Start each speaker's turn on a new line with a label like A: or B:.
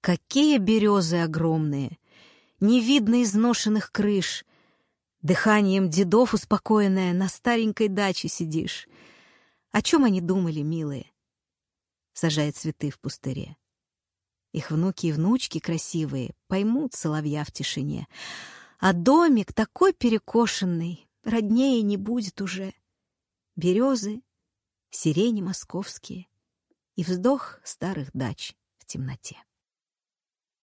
A: Какие березы огромные! Не видно изношенных крыш. Дыханием дедов успокоенная на старенькой даче сидишь. О чем они думали, милые? Сажает цветы в пустыре. Их внуки и внучки красивые поймут соловья в тишине. А домик такой перекошенный, роднее не будет уже. Березы, сирени московские и вздох старых дач в темноте.